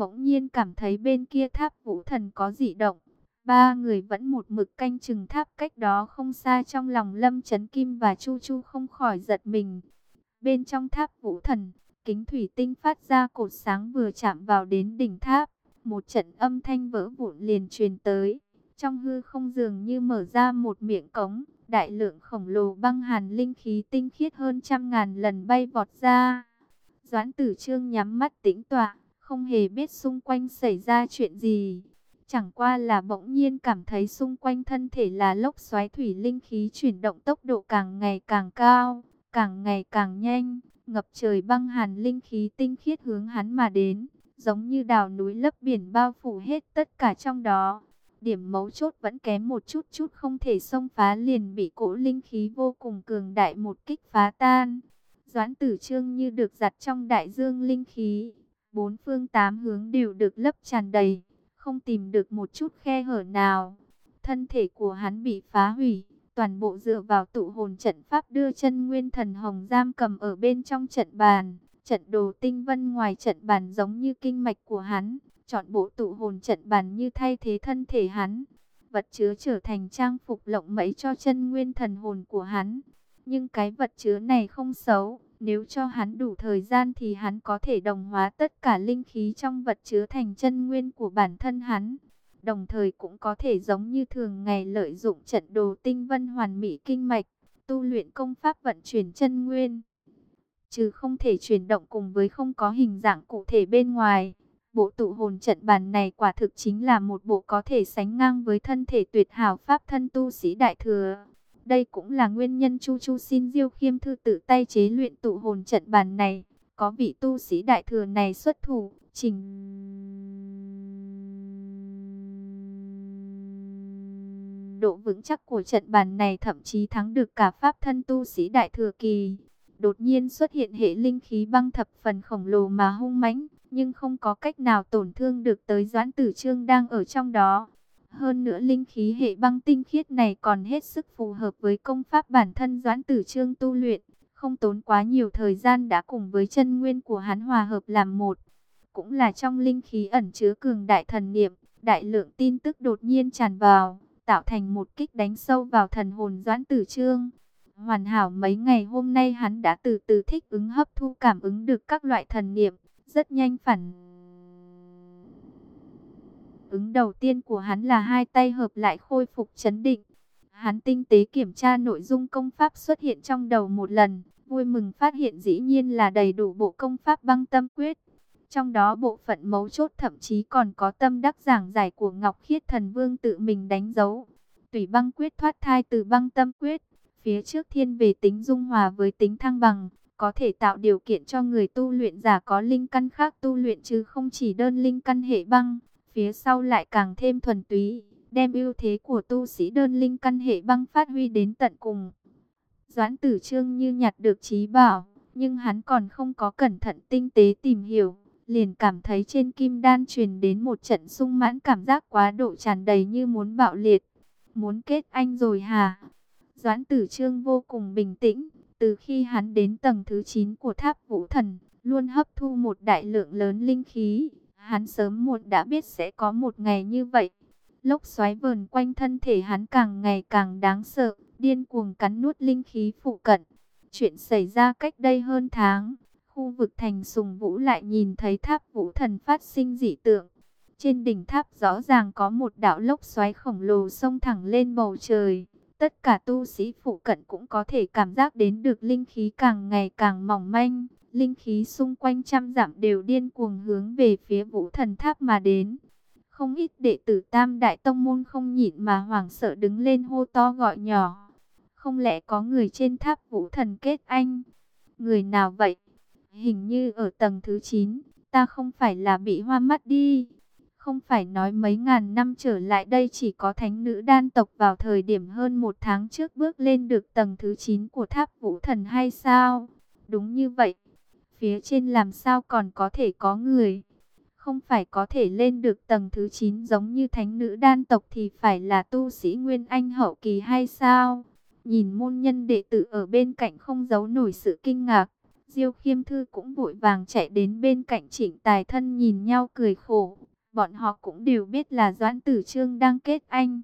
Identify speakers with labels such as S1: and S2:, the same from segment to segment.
S1: bỗng nhiên cảm thấy bên kia tháp vũ thần có dị động. Ba người vẫn một mực canh chừng tháp cách đó không xa trong lòng Lâm Chấn Kim và Chu Chu không khỏi giật mình. Bên trong tháp vũ thần, kính thủy tinh phát ra cột sáng vừa chạm vào đến đỉnh tháp. Một trận âm thanh vỡ vụn liền truyền tới. Trong hư không dường như mở ra một miệng cống, đại lượng khổng lồ băng hàn linh khí tinh khiết hơn trăm ngàn lần bay vọt ra. Doãn tử trương nhắm mắt tĩnh tọa, không hề biết xung quanh xảy ra chuyện gì. Chẳng qua là bỗng nhiên cảm thấy xung quanh thân thể là lốc xoáy thủy linh khí chuyển động tốc độ càng ngày càng cao, càng ngày càng nhanh, ngập trời băng hàn linh khí tinh khiết hướng hắn mà đến, giống như đào núi lấp biển bao phủ hết tất cả trong đó. Điểm mấu chốt vẫn kém một chút chút không thể xông phá liền bị cỗ linh khí vô cùng cường đại một kích phá tan. Doãn tử trương như được giặt trong đại dương linh khí, bốn phương tám hướng đều được lấp tràn đầy, không tìm được một chút khe hở nào. Thân thể của hắn bị phá hủy, toàn bộ dựa vào tụ hồn trận pháp đưa chân nguyên thần hồng giam cầm ở bên trong trận bàn. Trận đồ tinh vân ngoài trận bàn giống như kinh mạch của hắn, chọn bộ tụ hồn trận bàn như thay thế thân thể hắn. Vật chứa trở thành trang phục lộng mẫy cho chân nguyên thần hồn của hắn. Nhưng cái vật chứa này không xấu, nếu cho hắn đủ thời gian thì hắn có thể đồng hóa tất cả linh khí trong vật chứa thành chân nguyên của bản thân hắn. Đồng thời cũng có thể giống như thường ngày lợi dụng trận đồ tinh vân hoàn mỹ kinh mạch, tu luyện công pháp vận chuyển chân nguyên. Trừ không thể chuyển động cùng với không có hình dạng cụ thể bên ngoài. Bộ tụ hồn trận bàn này quả thực chính là một bộ có thể sánh ngang với thân thể tuyệt hảo pháp thân tu sĩ đại thừa. Đây cũng là nguyên nhân Chu Chu xin Diêu Khiêm Thư tự tay chế luyện tụ hồn trận bàn này. Có vị tu sĩ đại thừa này xuất thủ, trình... Độ vững chắc của trận bàn này thậm chí thắng được cả pháp thân tu sĩ đại thừa kỳ. Đột nhiên xuất hiện hệ linh khí băng thập phần khổng lồ mà hung mãnh, nhưng không có cách nào tổn thương được tới Doãn Tử Trương đang ở trong đó. Hơn nữa linh khí hệ băng tinh khiết này còn hết sức phù hợp với công pháp bản thân Doãn Tử Trương tu luyện, không tốn quá nhiều thời gian đã cùng với chân nguyên của hắn hòa hợp làm một. Cũng là trong linh khí ẩn chứa cường đại thần niệm, đại lượng tin tức đột nhiên tràn vào, tạo thành một kích đánh sâu vào thần hồn Doãn Tử Trương. Hoàn hảo mấy ngày hôm nay hắn đã từ từ thích ứng hấp thu cảm ứng được các loại thần niệm, rất nhanh phản ứng đầu tiên của hắn là hai tay hợp lại khôi phục chấn định. Hắn tinh tế kiểm tra nội dung công pháp xuất hiện trong đầu một lần, vui mừng phát hiện dĩ nhiên là đầy đủ bộ công pháp băng tâm quyết. Trong đó bộ phận mấu chốt thậm chí còn có tâm đắc giảng giải của Ngọc Khiết Thần Vương tự mình đánh dấu. Tùy băng quyết thoát thai từ băng tâm quyết, phía trước thiên về tính dung hòa với tính thăng bằng, có thể tạo điều kiện cho người tu luyện giả có linh căn khác tu luyện chứ không chỉ đơn linh căn hệ băng. Phía sau lại càng thêm thuần túy, đem ưu thế của tu sĩ đơn linh căn hệ băng phát huy đến tận cùng. Doãn tử trương như nhặt được trí bảo, nhưng hắn còn không có cẩn thận tinh tế tìm hiểu, liền cảm thấy trên kim đan truyền đến một trận sung mãn cảm giác quá độ tràn đầy như muốn bạo liệt. Muốn kết anh rồi hả? Doãn tử trương vô cùng bình tĩnh, từ khi hắn đến tầng thứ 9 của tháp vũ thần, luôn hấp thu một đại lượng lớn linh khí, Hắn sớm muộn đã biết sẽ có một ngày như vậy. Lốc xoáy vờn quanh thân thể hắn càng ngày càng đáng sợ, điên cuồng cắn nuốt linh khí phụ cận. Chuyện xảy ra cách đây hơn tháng, khu vực thành sùng vũ lại nhìn thấy tháp vũ thần phát sinh dị tượng. Trên đỉnh tháp rõ ràng có một đạo lốc xoáy khổng lồ xông thẳng lên bầu trời. Tất cả tu sĩ phụ cận cũng có thể cảm giác đến được linh khí càng ngày càng mỏng manh linh khí xung quanh trăm dặm đều điên cuồng hướng về phía vũ thần tháp mà đến. Không ít đệ tử tam đại tông môn không nhịn mà hoảng sợ đứng lên hô to gọi nhỏ. Không lẽ có người trên tháp vũ thần kết anh? Người nào vậy? Hình như ở tầng thứ 9, ta không phải là bị hoa mắt đi. Không phải nói mấy ngàn năm trở lại đây chỉ có thánh nữ đan tộc vào thời điểm hơn một tháng trước bước lên được tầng thứ 9 của tháp vũ thần hay sao? Đúng như vậy phía trên làm sao còn có thể có người. Không phải có thể lên được tầng thứ 9 giống như thánh nữ đan tộc thì phải là tu sĩ Nguyên Anh hậu kỳ hay sao? Nhìn môn nhân đệ tử ở bên cạnh không giấu nổi sự kinh ngạc. Diêu Khiêm Thư cũng vội vàng chạy đến bên cạnh Trịnh Tài Thân nhìn nhau cười khổ. Bọn họ cũng đều biết là Doãn Tử Trương đang kết anh.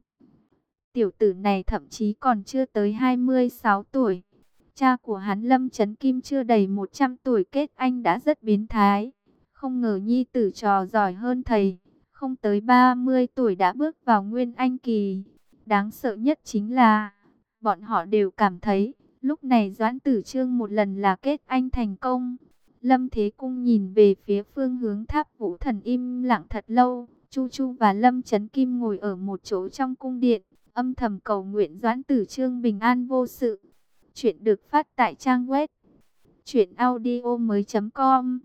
S1: Tiểu tử này thậm chí còn chưa tới 26 tuổi. Cha của hắn Lâm Trấn Kim chưa đầy 100 tuổi kết anh đã rất biến thái. Không ngờ nhi tử trò giỏi hơn thầy. Không tới 30 tuổi đã bước vào nguyên anh kỳ. Đáng sợ nhất chính là bọn họ đều cảm thấy lúc này Doãn Tử Trương một lần là kết anh thành công. Lâm Thế Cung nhìn về phía phương hướng tháp vũ thần im lặng thật lâu. Chu Chu và Lâm Trấn Kim ngồi ở một chỗ trong cung điện, âm thầm cầu nguyện Doãn Tử Trương bình an vô sự. Chuyện được phát tại trang web truyệnaudiomoi.com.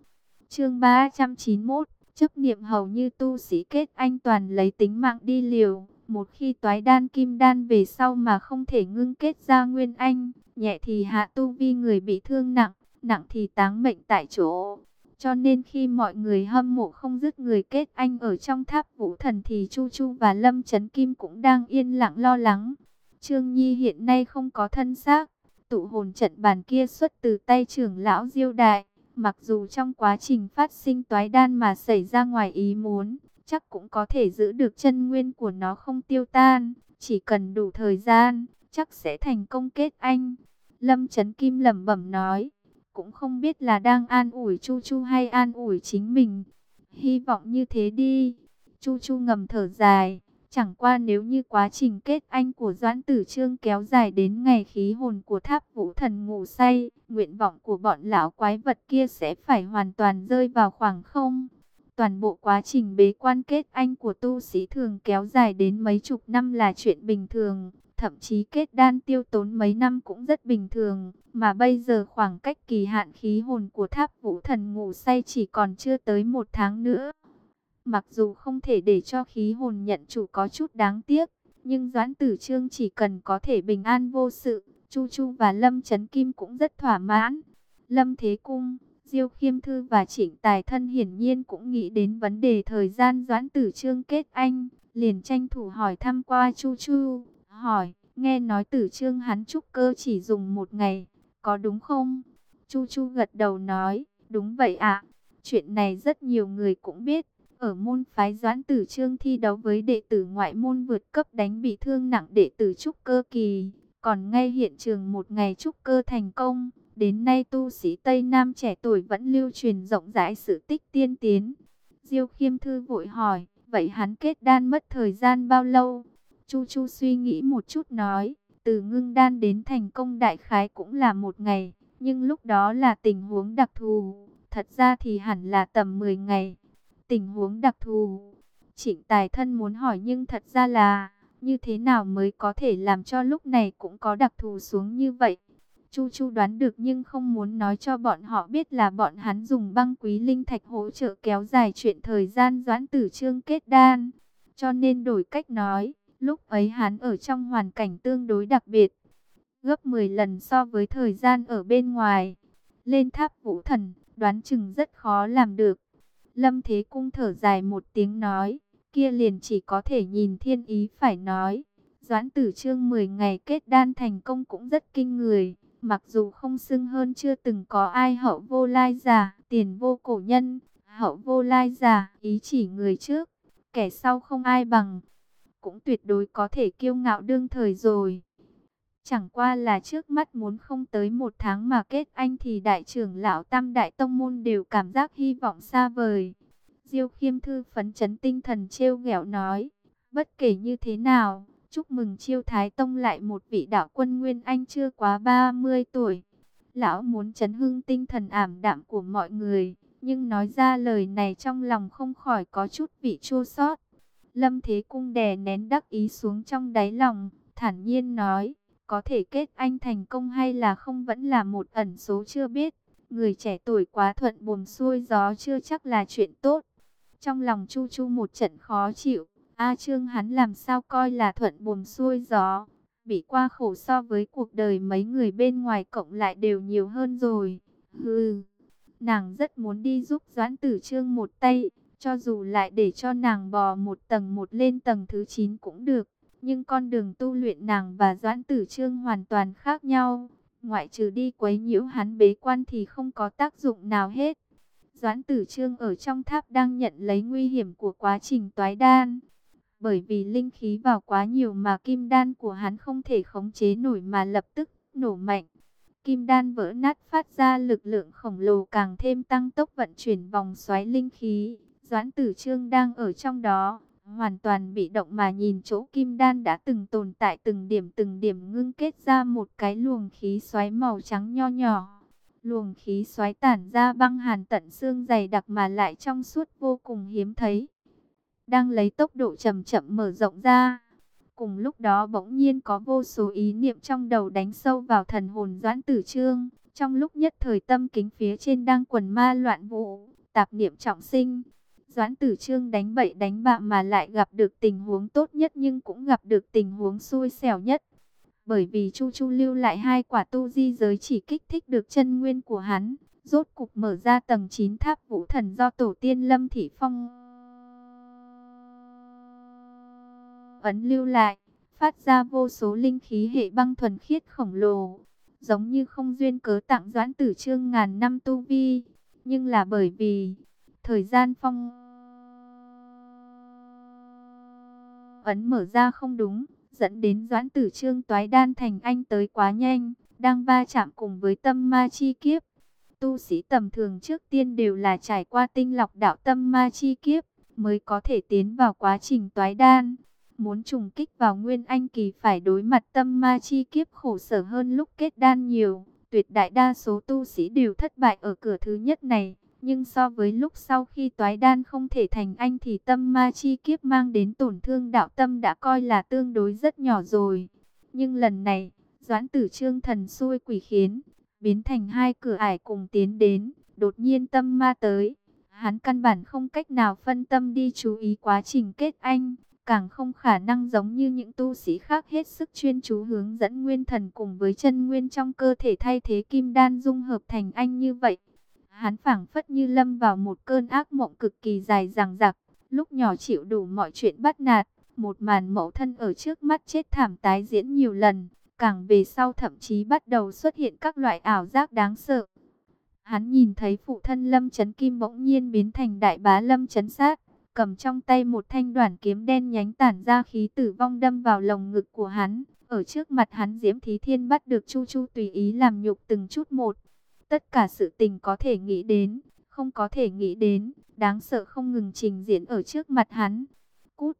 S1: Chương 391, chấp niệm hầu như tu sĩ kết anh toàn lấy tính mạng đi liều, một khi toái đan kim đan về sau mà không thể ngưng kết ra nguyên anh, nhẹ thì hạ tu vi người bị thương nặng, nặng thì táng mệnh tại chỗ. Cho nên khi mọi người hâm mộ không dứt người kết anh ở trong tháp vũ thần thì Chu Chu và Lâm Trấn Kim cũng đang yên lặng lo lắng. Trương Nhi hiện nay không có thân xác, tụ hồn trận bàn kia xuất từ tay trưởng lão Diêu Đại. Mặc dù trong quá trình phát sinh toái đan mà xảy ra ngoài ý muốn, chắc cũng có thể giữ được chân nguyên của nó không tiêu tan. Chỉ cần đủ thời gian, chắc sẽ thành công kết anh. Lâm Trấn Kim lẩm bẩm nói, cũng không biết là đang an ủi Chu Chu hay an ủi chính mình. Hy vọng như thế đi. Chu Chu ngầm thở dài. Chẳng qua nếu như quá trình kết anh của Doãn Tử Trương kéo dài đến ngày khí hồn của tháp vũ thần ngủ say, nguyện vọng của bọn lão quái vật kia sẽ phải hoàn toàn rơi vào khoảng không. Toàn bộ quá trình bế quan kết anh của tu sĩ thường kéo dài đến mấy chục năm là chuyện bình thường, thậm chí kết đan tiêu tốn mấy năm cũng rất bình thường, mà bây giờ khoảng cách kỳ hạn khí hồn của tháp vũ thần ngủ say chỉ còn chưa tới một tháng nữa. Mặc dù không thể để cho khí hồn nhận chủ có chút đáng tiếc, nhưng Doãn Tử Trương chỉ cần có thể bình an vô sự, Chu Chu và Lâm Trấn Kim cũng rất thỏa mãn. Lâm Thế Cung, Diêu Khiêm Thư và Trịnh Tài Thân hiển nhiên cũng nghĩ đến vấn đề thời gian Doãn Tử Trương kết anh, liền tranh thủ hỏi thăm qua Chu Chu, hỏi, nghe nói Tử Trương hắn trúc cơ chỉ dùng một ngày, có đúng không? Chu Chu gật đầu nói, đúng vậy ạ, chuyện này rất nhiều người cũng biết. Ở môn phái Doãn Tử Trương thi đấu với đệ tử ngoại môn vượt cấp đánh bị thương nặng đệ tử trúc cơ kỳ. Còn ngay hiện trường một ngày trúc cơ thành công, đến nay tu sĩ Tây Nam trẻ tuổi vẫn lưu truyền rộng rãi sự tích tiên tiến. Diêu Khiêm Thư vội hỏi, vậy hắn kết đan mất thời gian bao lâu? Chu Chu suy nghĩ một chút nói, từ ngưng đan đến thành công đại khái cũng là một ngày, nhưng lúc đó là tình huống đặc thù, thật ra thì hẳn là tầm 10 ngày tình huống đặc thù. Trịnh Tài Thân muốn hỏi nhưng thật ra là như thế nào mới có thể làm cho lúc này cũng có đặc thù xuống như vậy. Chu Chu đoán được nhưng không muốn nói cho bọn họ biết là bọn hắn dùng băng quý linh thạch hỗ trợ kéo dài chuyện thời gian doãn tử trương kết đan. Cho nên đổi cách nói, lúc ấy hắn ở trong hoàn cảnh tương đối đặc biệt, gấp 10 lần so với thời gian ở bên ngoài. Lên tháp vũ thần, đoán chừng rất khó làm được. Lâm Thế Cung thở dài một tiếng nói, kia liền chỉ có thể nhìn thiên ý phải nói. Doãn tử trương 10 ngày kết đan thành công cũng rất kinh người, mặc dù không xưng hơn chưa từng có ai hậu vô lai giả, tiền vô cổ nhân, hậu vô lai giả, ý chỉ người trước, kẻ sau không ai bằng, cũng tuyệt đối có thể kiêu ngạo đương thời rồi. Chẳng qua là trước mắt muốn không tới một tháng mà kết anh thì đại trưởng lão tam đại tông môn đều cảm giác hy vọng xa vời. Diêu khiêm thư phấn chấn tinh thần trêu ghẹo nói, bất kể như thế nào, chúc mừng chiêu thái tông lại một vị đạo quân nguyên anh chưa quá 30 tuổi. Lão muốn chấn hưng tinh thần ảm đạm của mọi người, nhưng nói ra lời này trong lòng không khỏi có chút vị chua xót. Lâm Thế Cung đè nén đắc ý xuống trong đáy lòng, thản nhiên nói, có thể kết anh thành công hay là không vẫn là một ẩn số chưa biết. Người trẻ tuổi quá thuận buồm xuôi gió chưa chắc là chuyện tốt. Trong lòng Chu Chu một trận khó chịu, A Trương hắn làm sao coi là thuận buồm xuôi gió. Bị qua khổ so với cuộc đời mấy người bên ngoài cộng lại đều nhiều hơn rồi. Hừ, nàng rất muốn đi giúp Doãn Tử Trương một tay, cho dù lại để cho nàng bò một tầng một lên tầng thứ 9 cũng được. Nhưng con đường tu luyện nàng và Doãn Tử Trương hoàn toàn khác nhau. ngoại trừ đi quấy nhiễu hắn bế quan thì không có tác dụng nào hết. Doãn tử trương ở trong tháp đang nhận lấy nguy hiểm của quá trình toái đan. Bởi vì linh khí vào quá nhiều mà kim đan của hắn không thể khống chế nổi mà lập tức nổ mạnh. Kim đan vỡ nát phát ra lực lượng khổng lồ càng thêm tăng tốc vận chuyển vòng xoáy linh khí. Doãn tử trương đang ở trong đó, hoàn toàn bị động mà nhìn chỗ kim đan đã từng tồn tại từng điểm từng điểm ngưng kết ra một cái luồng khí xoáy màu trắng nho nhỏ. Luồng khí xoáy tản ra băng hàn tận xương dày đặc mà lại trong suốt vô cùng hiếm thấy. Đang lấy tốc độ chậm chậm mở rộng ra. Cùng lúc đó bỗng nhiên có vô số ý niệm trong đầu đánh sâu vào thần hồn doãn tử trương. Trong lúc nhất thời tâm kính phía trên đang quần ma loạn vũ, tạp niệm trọng sinh. Doãn tử trương đánh bậy đánh bạ mà lại gặp được tình huống tốt nhất nhưng cũng gặp được tình huống xui xẻo nhất. Bởi vì Chu Chu lưu lại hai quả tu di giới chỉ kích thích được chân nguyên của hắn, rốt cục mở ra tầng 9 tháp vũ thần do tổ tiên Lâm Thị Phong ấn lưu lại, phát ra vô số linh khí hệ băng thuần khiết khổng lồ, giống như không duyên cớ tặng doãn tử trương ngàn năm tu vi, nhưng là bởi vì thời gian phong ấn mở ra không đúng, dẫn đến doãn tử trương toái đan thành anh tới quá nhanh, đang va chạm cùng với tâm ma chi kiếp. Tu sĩ tầm thường trước tiên đều là trải qua tinh lọc đạo tâm ma chi kiếp, mới có thể tiến vào quá trình toái đan. Muốn trùng kích vào nguyên anh kỳ phải đối mặt tâm ma chi kiếp khổ sở hơn lúc kết đan nhiều. Tuyệt đại đa số tu sĩ đều thất bại ở cửa thứ nhất này. Nhưng so với lúc sau khi toái đan không thể thành anh thì tâm ma chi kiếp mang đến tổn thương đạo tâm đã coi là tương đối rất nhỏ rồi. Nhưng lần này, Doãn tử trương thần xui quỷ khiến, biến thành hai cửa ải cùng tiến đến, đột nhiên tâm ma tới. Hắn căn bản không cách nào phân tâm đi chú ý quá trình kết anh, càng không khả năng giống như những tu sĩ khác hết sức chuyên chú hướng dẫn nguyên thần cùng với chân nguyên trong cơ thể thay thế kim đan dung hợp thành anh như vậy. Hắn phảng phất như lâm vào một cơn ác mộng cực kỳ dài dằng dặc, lúc nhỏ chịu đủ mọi chuyện bắt nạt, một màn mẫu thân ở trước mắt chết thảm tái diễn nhiều lần, càng về sau thậm chí bắt đầu xuất hiện các loại ảo giác đáng sợ. Hắn nhìn thấy phụ thân Lâm Chấn Kim bỗng nhiên biến thành đại bá Lâm Chấn Sát, cầm trong tay một thanh đoàn kiếm đen nhánh tản ra khí tử vong đâm vào lồng ngực của hắn. Ở trước mặt hắn Diễm Thí Thiên bắt được Chu Chu tùy ý làm nhục từng chút một. Tất cả sự tình có thể nghĩ đến, không có thể nghĩ đến, đáng sợ không ngừng trình diễn ở trước mặt hắn. Cút!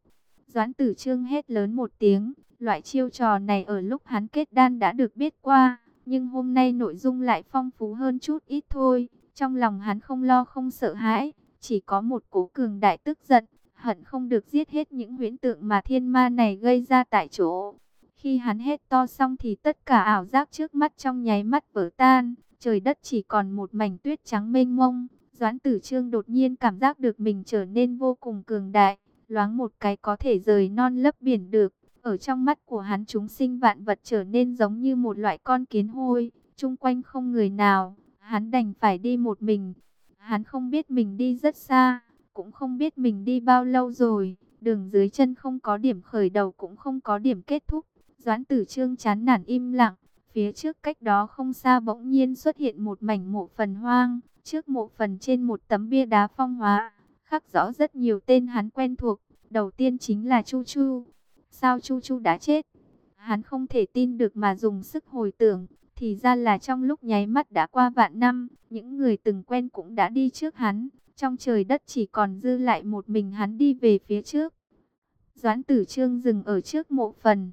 S1: Doãn tử trương hét lớn một tiếng, loại chiêu trò này ở lúc hắn kết đan đã được biết qua, nhưng hôm nay nội dung lại phong phú hơn chút ít thôi. Trong lòng hắn không lo không sợ hãi, chỉ có một cố cường đại tức giận, hận không được giết hết những huyễn tượng mà thiên ma này gây ra tại chỗ. Khi hắn hét to xong thì tất cả ảo giác trước mắt trong nháy mắt vỡ tan, trời đất chỉ còn một mảnh tuyết trắng mênh mông. Doãn tử trương đột nhiên cảm giác được mình trở nên vô cùng cường đại, loáng một cái có thể rời non lấp biển được. Ở trong mắt của hắn chúng sinh vạn vật trở nên giống như một loại con kiến hôi, chung quanh không người nào, hắn đành phải đi một mình. Hắn không biết mình đi rất xa, cũng không biết mình đi bao lâu rồi, đường dưới chân không có điểm khởi đầu cũng không có điểm kết thúc. Doãn tử trương chán nản im lặng, phía trước cách đó không xa bỗng nhiên xuất hiện một mảnh mộ phần hoang, trước mộ phần trên một tấm bia đá phong hóa, khắc rõ rất nhiều tên hắn quen thuộc, đầu tiên chính là Chu Chu. Sao Chu Chu đã chết? Hắn không thể tin được mà dùng sức hồi tưởng, thì ra là trong lúc nháy mắt đã qua vạn năm, những người từng quen cũng đã đi trước hắn. Trong trời đất chỉ còn dư lại một mình hắn đi về phía trước. Doãn tử trương dừng ở trước mộ phần.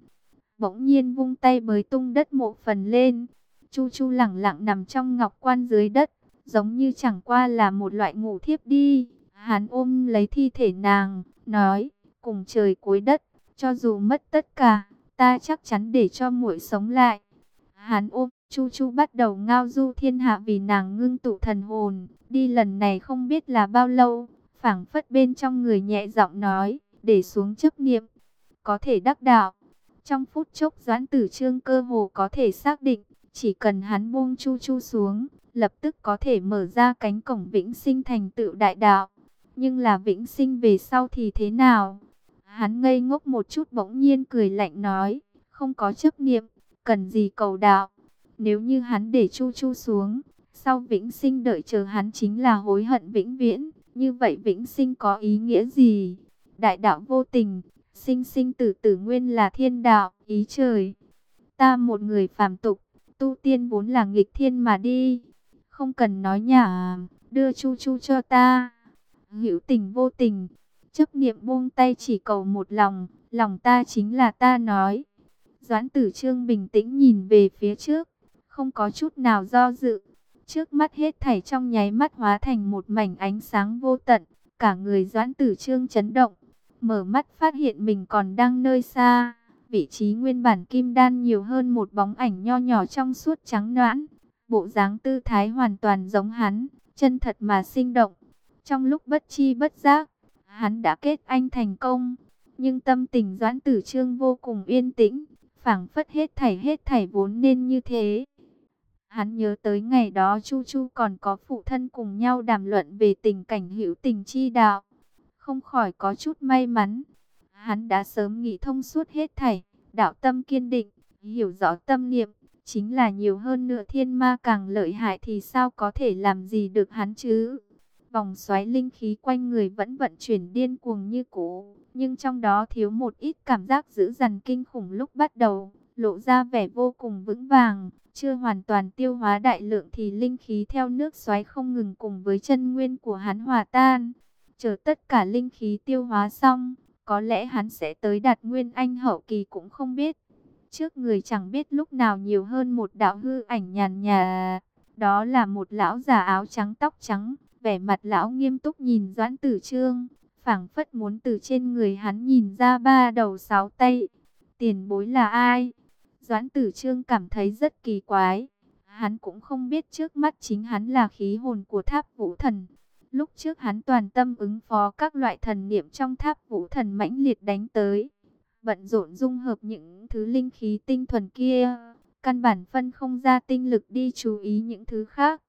S1: Bỗng nhiên vung tay bới tung đất mộ phần lên. Chu chu lẳng lặng nằm trong ngọc quan dưới đất. Giống như chẳng qua là một loại ngủ thiếp đi. Hắn ôm lấy thi thể nàng. Nói cùng trời cuối đất. Cho dù mất tất cả. Ta chắc chắn để cho muội sống lại. Hắn ôm Chu Chu bắt đầu ngao du thiên hạ vì nàng ngưng tụ thần hồn, đi lần này không biết là bao lâu, phảng phất bên trong người nhẹ giọng nói, để xuống chấp niệm, có thể đắc đạo. Trong phút chốc doãn tử trương cơ hồ có thể xác định, chỉ cần hắn buông Chu Chu xuống, lập tức có thể mở ra cánh cổng vĩnh sinh thành tựu đại đạo. Nhưng là vĩnh sinh về sau thì thế nào? Hắn ngây ngốc một chút bỗng nhiên cười lạnh nói, không có chấp niệm, cần gì cầu đạo Nếu như hắn để Chu Chu xuống, sau vĩnh sinh đợi chờ hắn chính là hối hận vĩnh viễn. Như vậy vĩnh sinh có ý nghĩa gì? Đại đạo vô tình, sinh sinh tử tử nguyên là thiên đạo, ý trời. Ta một người phàm tục, tu tiên vốn là nghịch thiên mà đi. Không cần nói nhả, đưa Chu Chu cho ta. Hữu tình vô tình, chấp niệm buông tay chỉ cầu một lòng, lòng ta chính là ta nói. Doãn tử trương bình tĩnh nhìn về phía trước, không có chút nào do dự. Trước mắt hết thảy trong nháy mắt hóa thành một mảnh ánh sáng vô tận, cả người doãn tử trương chấn động. Mở mắt phát hiện mình còn đang nơi xa, vị trí nguyên bản kim đan nhiều hơn một bóng ảnh nho nhỏ trong suốt trắng noãn. Bộ dáng tư thái hoàn toàn giống hắn, chân thật mà sinh động. Trong lúc bất chi bất giác, hắn đã kết anh thành công. Nhưng tâm tình doãn tử trương vô cùng yên tĩnh, phảng phất hết thảy hết thảy vốn nên như thế. Hắn nhớ tới ngày đó Chu Chu còn có phụ thân cùng nhau đàm luận về tình cảnh hữu tình chi đạo. Không khỏi có chút may mắn. Hắn đã sớm nghĩ thông suốt hết thảy, đạo tâm kiên định, hiểu rõ tâm niệm, chính là nhiều hơn nữa thiên ma càng lợi hại thì sao có thể làm gì được hắn chứ. Vòng xoáy linh khí quanh người vẫn vận chuyển điên cuồng như cũ, nhưng trong đó thiếu một ít cảm giác giữ dằn kinh khủng lúc bắt đầu, lộ ra vẻ vô cùng vững vàng, chưa hoàn toàn tiêu hóa đại lượng thì linh khí theo nước xoáy không ngừng cùng với chân nguyên của hắn hòa tan. Chờ tất cả linh khí tiêu hóa xong, có lẽ hắn sẽ tới đạt nguyên anh hậu kỳ cũng không biết. Trước người chẳng biết lúc nào nhiều hơn một đạo hư ảnh nhàn nhà, đó là một lão già áo trắng tóc trắng, vẻ mặt lão nghiêm túc nhìn Doãn Tử Trương, phảng phất muốn từ trên người hắn nhìn ra ba đầu sáu tay. Tiền bối là ai? Doãn Tử Trương cảm thấy rất kỳ quái. Hắn cũng không biết trước mắt chính hắn là khí hồn của tháp vũ thần. Lúc trước hắn toàn tâm ứng phó các loại thần niệm trong tháp vũ thần mãnh liệt đánh tới. Bận rộn dung hợp những thứ linh khí tinh thuần kia. Căn bản phân không ra tinh lực đi chú ý những thứ khác.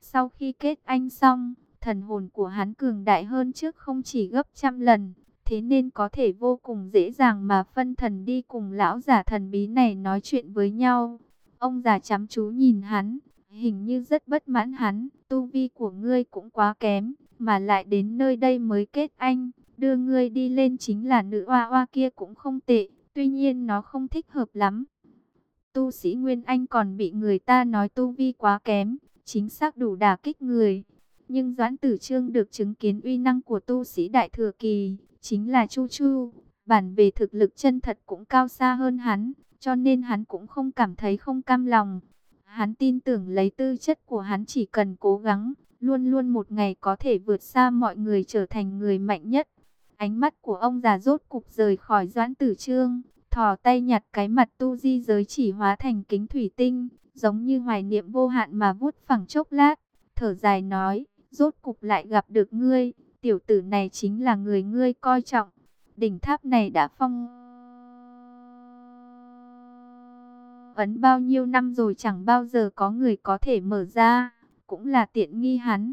S1: Sau khi kết anh xong, thần hồn của hắn cường đại hơn trước không chỉ gấp trăm lần. Thế nên có thể vô cùng dễ dàng mà phân thần đi cùng lão giả thần bí này nói chuyện với nhau. Ông già chăm chú nhìn hắn, hình như rất bất mãn hắn. Tu vi của ngươi cũng quá kém, mà lại đến nơi đây mới kết anh. Đưa ngươi đi lên chính là nữ oa oa kia cũng không tệ, tuy nhiên nó không thích hợp lắm. Tu sĩ Nguyên Anh còn bị người ta nói tu vi quá kém, chính xác đủ đả kích người. Nhưng Doãn Tử Trương được chứng kiến uy năng của tu sĩ Đại Thừa Kỳ, chính là Chu Chu. Bản về thực lực chân thật cũng cao xa hơn hắn, cho nên hắn cũng không cảm thấy không cam lòng. Hắn tin tưởng lấy tư chất của hắn chỉ cần cố gắng, luôn luôn một ngày có thể vượt xa mọi người trở thành người mạnh nhất. Ánh mắt của ông già rốt cục rời khỏi Doãn Tử Trương, thò tay nhặt cái mặt tu di giới chỉ hóa thành kính thủy tinh, giống như hoài niệm vô hạn mà vuốt phẳng chốc lát, thở dài nói, rốt cục lại gặp được ngươi, tiểu tử này chính là người ngươi coi trọng. Đỉnh tháp này đã phong ấn bao nhiêu năm rồi chẳng bao giờ có người có thể mở ra, cũng là tiện nghi hắn.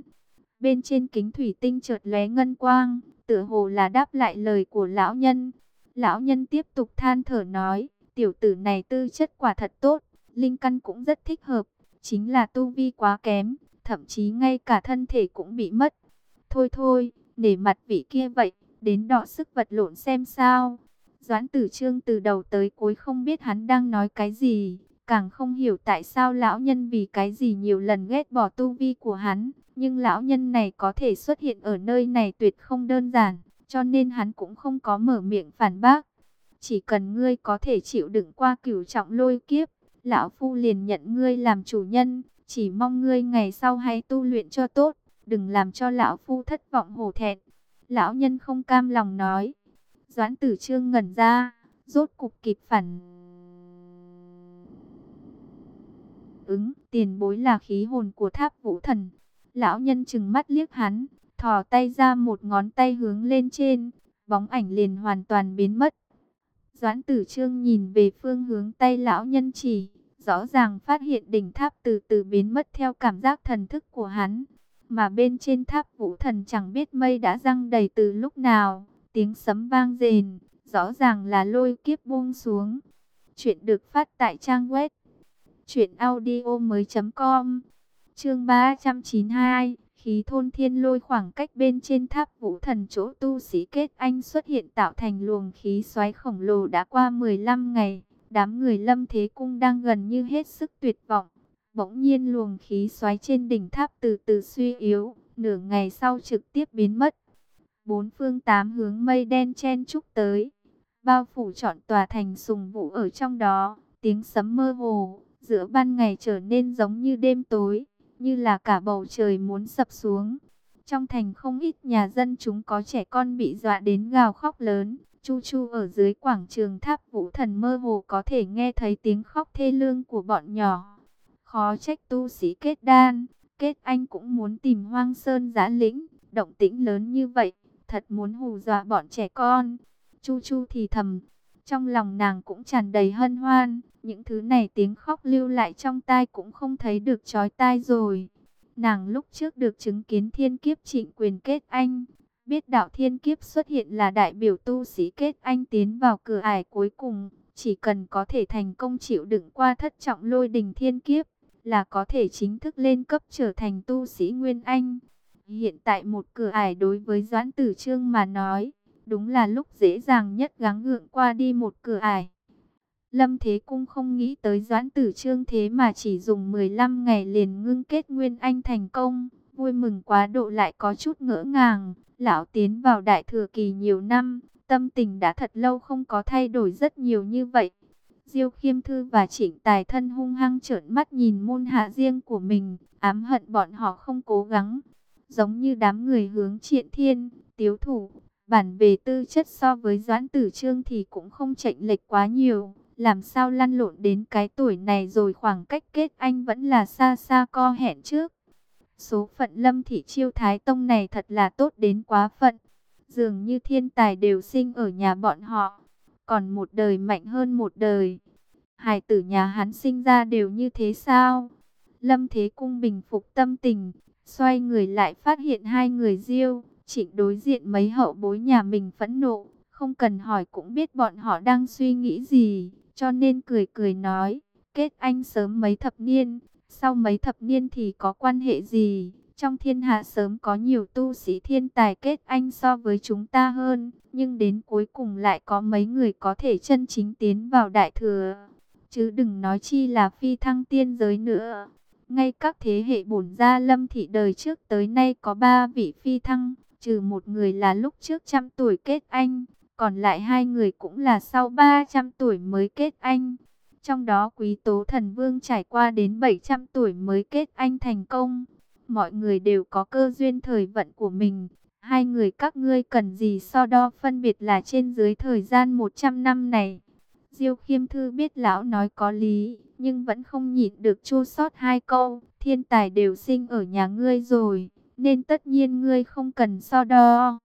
S1: Bên trên kính thủy tinh chợt lóe ngân quang, tựa hồ là đáp lại lời của lão nhân. Lão nhân tiếp tục than thở nói, tiểu tử này tư chất quả thật tốt, linh căn cũng rất thích hợp, chính là tu vi quá kém, thậm chí ngay cả thân thể cũng bị mất. Thôi thôi, nể mặt vị kia vậy, đến đọ sức vật lộn xem sao. Doãn tử trương từ đầu tới cuối không biết hắn đang nói cái gì, càng không hiểu tại sao lão nhân vì cái gì nhiều lần ghét bỏ tu vi của hắn. Nhưng lão nhân này có thể xuất hiện ở nơi này tuyệt không đơn giản, cho nên hắn cũng không có mở miệng phản bác. Chỉ cần ngươi có thể chịu đựng qua cửu trọng lôi kiếp, lão phu liền nhận ngươi làm chủ nhân, chỉ mong ngươi ngày sau hãy tu luyện cho tốt, đừng làm cho lão phu thất vọng hổ thẹn. Lão nhân không cam lòng nói. Doãn tử trương ngẩn ra, rốt cục kịp phản. Ứng, tiền bối là khí hồn của tháp vũ thần. Lão nhân chừng mắt liếc hắn, thò tay ra một ngón tay hướng lên trên, bóng ảnh liền hoàn toàn biến mất. Doãn tử trương nhìn về phương hướng tay lão nhân chỉ, rõ ràng phát hiện đỉnh tháp từ từ biến mất theo cảm giác thần thức của hắn. Mà bên trên tháp vũ thần chẳng biết mây đã răng đầy từ lúc nào, tiếng sấm vang rền, rõ ràng là lôi kiếp buông xuống. Chuyện được phát tại trang web truyệnaudio mới.com Chương 392 Khí thôn thiên lôi khoảng cách bên trên tháp vũ thần chỗ tu sĩ kết anh xuất hiện tạo thành luồng khí xoáy khổng lồ đã qua 15 ngày. Đám người lâm thế cung đang gần như hết sức tuyệt vọng. Bỗng nhiên luồng khí xoáy trên đỉnh tháp từ từ suy yếu, nửa ngày sau trực tiếp biến mất. Bốn phương tám hướng mây đen chen chúc tới, bao phủ trọn tòa thành sùng vũ ở trong đó, tiếng sấm mơ hồ, giữa ban ngày trở nên giống như đêm tối, như là cả bầu trời muốn sập xuống. Trong thành không ít nhà dân chúng có trẻ con bị dọa đến gào khóc lớn, chu chu ở dưới quảng trường tháp vũ thần mơ hồ có thể nghe thấy tiếng khóc thê lương của bọn nhỏ. Khó trách tu sĩ kết đan, kết anh cũng muốn tìm hoang sơn giã lĩnh, động tĩnh lớn như vậy, thật muốn hù dọa bọn trẻ con. Chu chu thì thầm, trong lòng nàng cũng tràn đầy hân hoan, những thứ này tiếng khóc lưu lại trong tai cũng không thấy được chói tai rồi. Nàng lúc trước được chứng kiến thiên kiếp trịnh quyền kết anh, biết đạo thiên kiếp xuất hiện là đại biểu tu sĩ kết anh tiến vào cửa ải cuối cùng, chỉ cần có thể thành công chịu đựng qua thất trọng lôi đình thiên kiếp, là có thể chính thức lên cấp trở thành tu sĩ Nguyên Anh. Hiện tại một cửa ải đối với Doãn Tử Trương mà nói, đúng là lúc dễ dàng nhất gắng gượng qua đi một cửa ải. Lâm Thế Cung không nghĩ tới Doãn Tử Trương thế mà chỉ dùng 15 ngày liền ngưng kết Nguyên Anh thành công, vui mừng quá độ lại có chút ngỡ ngàng. Lão tiến vào đại thừa kỳ nhiều năm, tâm tình đã thật lâu không có thay đổi rất nhiều như vậy. Diêu Khiêm Thư và Trịnh Tài Thân hung hăng trợn mắt nhìn môn hạ riêng của mình, ám hận bọn họ không cố gắng. Giống như đám người hướng triện thiên, tiếu thủ, bản về tư chất so với Doãn Tử Trương thì cũng không chệnh lệch quá nhiều. Làm sao lăn lộn đến cái tuổi này rồi khoảng cách kết anh vẫn là xa xa co hẹn trước. Số phận lâm thị chiêu thái tông này thật là tốt đến quá phận. Dường như thiên tài đều sinh ở nhà bọn họ. Còn một đời mạnh hơn một đời. Hải tử nhà hắn sinh ra đều như thế sao? Lâm Thế Cung bình phục tâm tình. Xoay người lại phát hiện hai người diêu. Trịnh đối diện mấy hậu bối nhà mình phẫn nộ. Không cần hỏi cũng biết bọn họ đang suy nghĩ gì cho nên cười cười nói, kết anh sớm mấy thập niên, sau mấy thập niên thì có quan hệ gì? Trong thiên hạ sớm có nhiều tu sĩ thiên tài kết anh so với chúng ta hơn, nhưng đến cuối cùng lại có mấy người có thể chân chính tiến vào đại thừa. Chứ đừng nói chi là phi thăng tiên giới nữa. Ngay các thế hệ bổn gia lâm thị đời trước tới nay có ba vị phi thăng, trừ một người là lúc trước trăm tuổi kết anh, còn lại hai người cũng là sau 300 tuổi mới kết anh. Trong đó quý tố thần vương trải qua đến 700 tuổi mới kết anh thành công. Mọi người đều có cơ duyên thời vận của mình. Hai người các ngươi cần gì so đo phân biệt là trên dưới thời gian 100 năm này. Diêu khiêm thư biết lão nói có lý, nhưng vẫn không nhịn được chua sót hai câu. Thiên tài đều sinh ở nhà ngươi rồi, nên tất nhiên ngươi không cần so đo.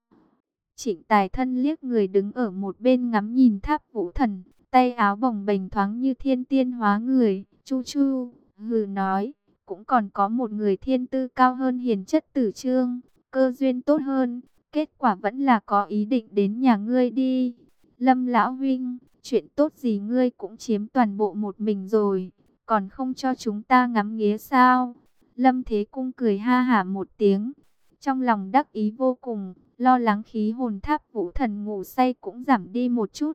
S1: Trịnh tài thân liếc người đứng ở một bên ngắm nhìn tháp vũ thần, tay áo bồng bềnh thoáng như thiên tiên hóa người, chu chu, hừ nói, cũng còn có một người thiên tư cao hơn hiền chất tử trương, cơ duyên tốt hơn, kết quả vẫn là có ý định đến nhà ngươi đi. Lâm lão huynh, chuyện tốt gì ngươi cũng chiếm toàn bộ một mình rồi, còn không cho chúng ta ngắm nghía sao? Lâm Thế Cung cười ha hả một tiếng, trong lòng đắc ý vô cùng, lo lắng khí hồn tháp vũ thần ngủ say cũng giảm đi một chút.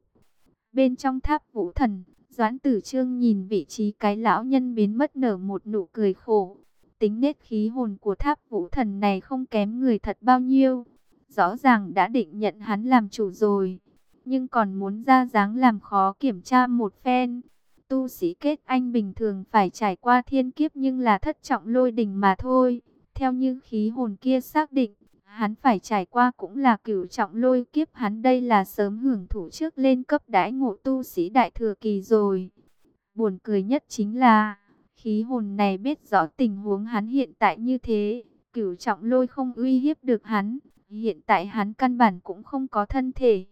S1: Bên trong tháp vũ thần, Doãn Tử Trương nhìn vị trí cái lão nhân biến mất nở một nụ cười khổ. Tính nết khí hồn của tháp vũ thần này không kém người thật bao nhiêu. Rõ ràng đã định nhận hắn làm chủ rồi. Nhưng còn muốn ra dáng làm khó kiểm tra một phen. Tu sĩ kết anh bình thường phải trải qua thiên kiếp nhưng là thất trọng lôi đình mà thôi. Theo như khí hồn kia xác định, Hắn phải trải qua cũng là cửu trọng lôi kiếp hắn đây là sớm hưởng thụ trước lên cấp đãi ngộ tu sĩ đại thừa kỳ rồi. Buồn cười nhất chính là, khí hồn này biết rõ tình huống hắn hiện tại như thế, cửu trọng lôi không uy hiếp được hắn, hiện tại hắn căn bản cũng không có thân thể.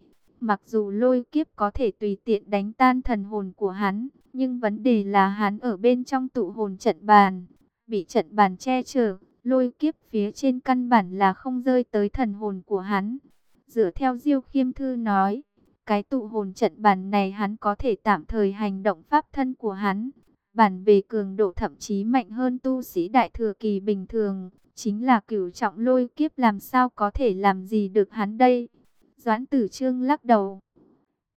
S1: Mặc dù lôi kiếp có thể tùy tiện đánh tan thần hồn của hắn, nhưng vấn đề là hắn ở bên trong tụ hồn trận bàn, bị trận bàn che chở lôi kiếp phía trên căn bản là không rơi tới thần hồn của hắn. Dựa theo Diêu Khiêm Thư nói, cái tụ hồn trận bàn này hắn có thể tạm thời hành động pháp thân của hắn. bản về cường độ thậm chí mạnh hơn tu sĩ đại thừa kỳ bình thường, chính là cửu trọng lôi kiếp làm sao có thể làm gì được hắn đây. Doãn tử trương lắc đầu.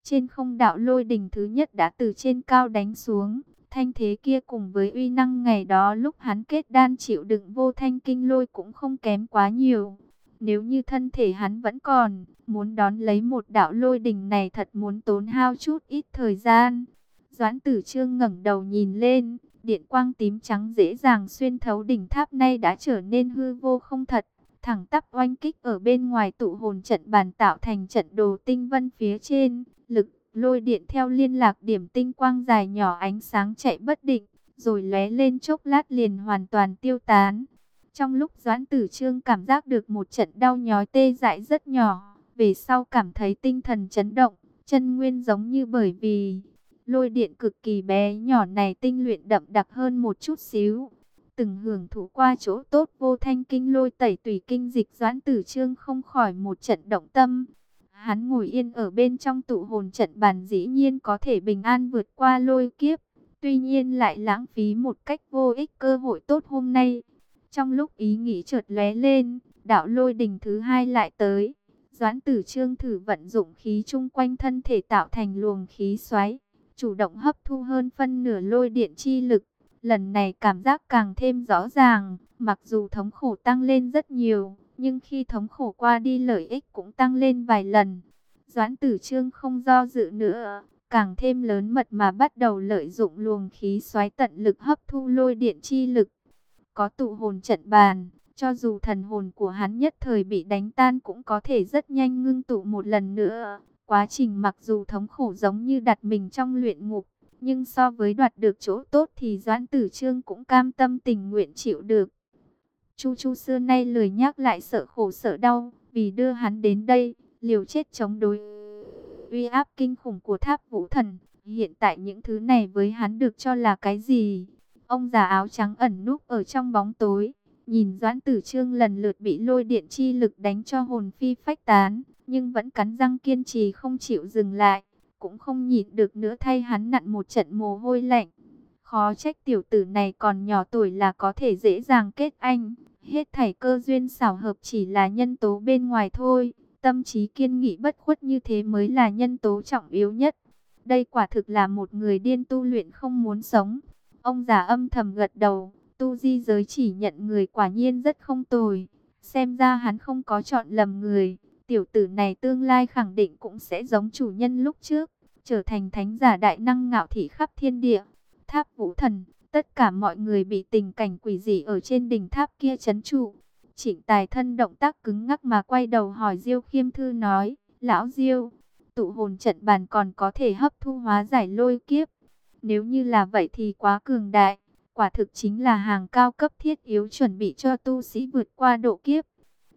S1: Trên không đạo lôi đỉnh thứ nhất đã từ trên cao đánh xuống, thanh thế kia cùng với uy năng ngày đó lúc hắn kết đan chịu đựng vô thanh kinh lôi cũng không kém quá nhiều. Nếu như thân thể hắn vẫn còn, muốn đón lấy một đạo lôi đỉnh này thật muốn tốn hao chút ít thời gian. Doãn tử trương ngẩng đầu nhìn lên, điện quang tím trắng dễ dàng xuyên thấu đỉnh tháp nay đã trở nên hư vô không thật. Thẳng tắp oanh kích ở bên ngoài tụ hồn trận bàn tạo thành trận đồ tinh vân phía trên, lực lôi điện theo liên lạc điểm tinh quang dài nhỏ ánh sáng chạy bất định, rồi lóe lên chốc lát liền hoàn toàn tiêu tán. Trong lúc Doãn Tử Trương cảm giác được một trận đau nhói tê dại rất nhỏ, về sau cảm thấy tinh thần chấn động, chân nguyên giống như bởi vì lôi điện cực kỳ bé nhỏ này tinh luyện đậm đặc hơn một chút xíu. Từng hưởng thụ qua chỗ tốt vô thanh kinh lôi tẩy tùy kinh dịch Doãn Tử Trương không khỏi một trận động tâm. Hắn ngồi yên ở bên trong tụ hồn trận bàn dĩ nhiên có thể bình an vượt qua lôi kiếp. Tuy nhiên lại lãng phí một cách vô ích cơ hội tốt hôm nay. Trong lúc ý nghĩ chợt lóe lên, đạo lôi đình thứ hai lại tới. Doãn tử trương thử vận dụng khí chung quanh thân thể tạo thành luồng khí xoáy, chủ động hấp thu hơn phân nửa lôi điện chi lực. Lần này cảm giác càng thêm rõ ràng, mặc dù thống khổ tăng lên rất nhiều, nhưng khi thống khổ qua đi lợi ích cũng tăng lên vài lần. Doãn tử trương không do dự nữa, càng thêm lớn mật mà bắt đầu lợi dụng luồng khí xoáy tận lực hấp thu lôi điện chi lực. Có tụ hồn trận bàn, cho dù thần hồn của hắn nhất thời bị đánh tan cũng có thể rất nhanh ngưng tụ một lần nữa. Quá trình mặc dù thống khổ giống như đặt mình trong luyện ngục, nhưng so với đoạt được chỗ tốt thì Doãn Tử Trương cũng cam tâm tình nguyện chịu được. Chu Chu xưa nay lười nhắc lại sợ khổ sợ đau, vì đưa hắn đến đây, liều chết chống đối. Uy áp kinh khủng của tháp vũ thần, hiện tại những thứ này với hắn được cho là cái gì? Ông già áo trắng ẩn núp ở trong bóng tối, nhìn Doãn Tử Trương lần lượt bị lôi điện chi lực đánh cho hồn phi phách tán, nhưng vẫn cắn răng kiên trì không chịu dừng lại, cũng không nhịn được nữa thay hắn nặn một trận mồ hôi lạnh. Khó trách tiểu tử này còn nhỏ tuổi là có thể dễ dàng kết anh. Hết thảy cơ duyên xảo hợp chỉ là nhân tố bên ngoài thôi. Tâm trí kiên nghị bất khuất như thế mới là nhân tố trọng yếu nhất. Đây quả thực là một người điên tu luyện không muốn sống. Ông già âm thầm gật đầu. Tu di giới chỉ nhận người quả nhiên rất không tồi. Xem ra hắn không có chọn lầm người. Tiểu tử này tương lai khẳng định cũng sẽ giống chủ nhân lúc trước. Trở thành thánh giả đại năng ngạo thị khắp thiên địa tháp vũ thần, tất cả mọi người bị tình cảnh quỷ dị ở trên đỉnh tháp kia chấn trụ. Trịnh tài thân động tác cứng ngắc mà quay đầu hỏi Diêu khiêm thư nói, lão Diêu, tụ hồn trận bàn còn có thể hấp thu hóa giải lôi kiếp. Nếu như là vậy thì quá cường đại, quả thực chính là hàng cao cấp thiết yếu chuẩn bị cho tu sĩ vượt qua độ kiếp.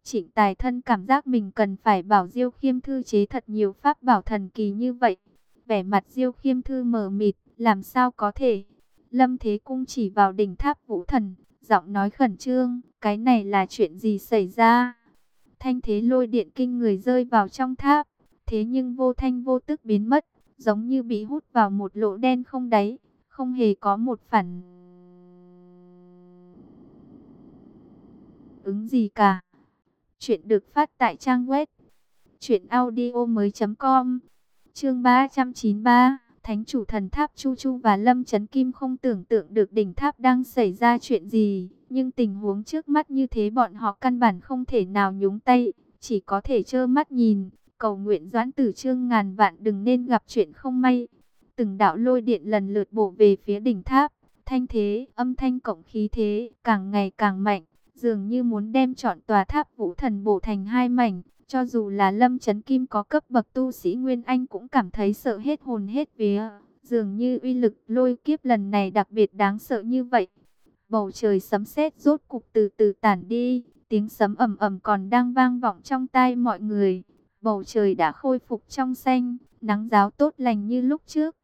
S1: Trịnh tài thân cảm giác mình cần phải bảo Diêu khiêm thư chế thật nhiều pháp bảo thần kỳ như vậy. Vẻ mặt Diêu khiêm thư mờ mịt, làm sao có thể? Lâm Thế Cung chỉ vào đỉnh tháp vũ thần, giọng nói khẩn trương, cái này là chuyện gì xảy ra? Thanh thế lôi điện kinh người rơi vào trong tháp, thế nhưng vô thanh vô tức biến mất, giống như bị hút vào một lỗ đen không đáy, không hề có một phản ứng gì cả. Chuyện được phát tại trang web truyện audio mới.com Chương 393 Thánh chủ thần tháp Chu Chu và Lâm Chấn Kim không tưởng tượng được đỉnh tháp đang xảy ra chuyện gì, nhưng tình huống trước mắt như thế bọn họ căn bản không thể nào nhúng tay, chỉ có thể trơ mắt nhìn, cầu nguyện doãn tử trương ngàn vạn đừng nên gặp chuyện không may. Từng đạo lôi điện lần lượt bổ về phía đỉnh tháp, thanh thế, âm thanh cộng khí thế, càng ngày càng mạnh, dường như muốn đem trọn tòa tháp vũ thần bổ thành hai mảnh, cho dù là Lâm Chấn Kim có cấp bậc tu sĩ Nguyên Anh cũng cảm thấy sợ hết hồn hết vía. Dường như uy lực lôi kiếp lần này đặc biệt đáng sợ như vậy. Bầu trời sấm sét rốt cục từ từ tản đi, tiếng sấm ầm ầm còn đang vang vọng trong tai mọi người. Bầu trời đã khôi phục trong xanh, nắng giáo tốt lành như lúc trước.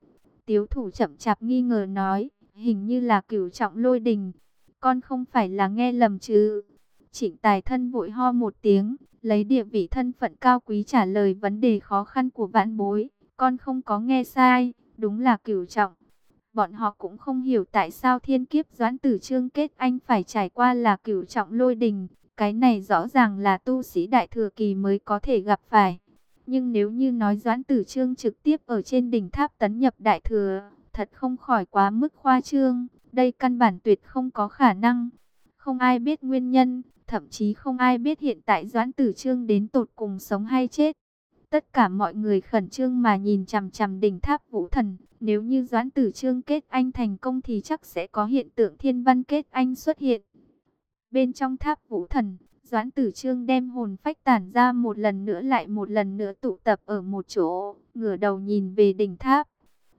S1: Tiếu thủ chậm chạp nghi ngờ nói, hình như là cửu trọng lôi đình. Con không phải là nghe lầm chứ? Trịnh tài thân vội ho một tiếng, lấy địa vị thân phận cao quý trả lời vấn đề khó khăn của vãn bối. Con không có nghe sai, đúng là cửu trọng. Bọn họ cũng không hiểu tại sao thiên kiếp doãn tử trương kết anh phải trải qua là cửu trọng lôi đình. Cái này rõ ràng là tu sĩ đại thừa kỳ mới có thể gặp phải. Nhưng nếu như nói doãn tử trương trực tiếp ở trên đỉnh tháp tấn nhập đại thừa, thật không khỏi quá mức khoa trương. Đây căn bản tuyệt không có khả năng. Không ai biết nguyên nhân, thậm chí không ai biết hiện tại doãn tử trương đến tột cùng sống hay chết. Tất cả mọi người khẩn trương mà nhìn chằm chằm đỉnh tháp vũ thần. Nếu như doãn tử trương kết anh thành công thì chắc sẽ có hiện tượng thiên văn kết anh xuất hiện. Bên trong tháp vũ thần, doãn tử trương đem hồn phách tản ra một lần nữa lại một lần nữa tụ tập ở một chỗ, ngửa đầu nhìn về đỉnh tháp.